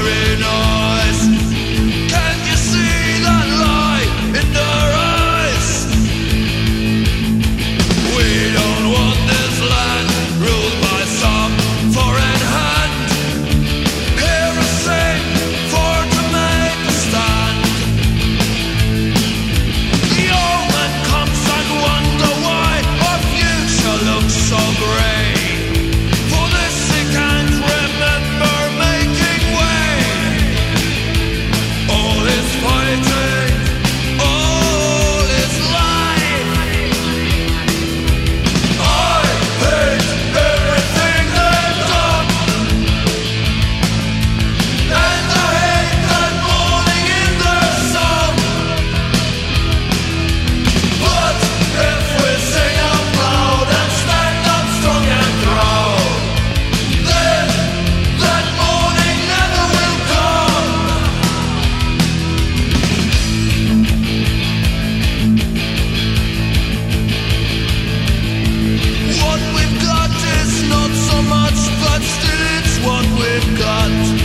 on got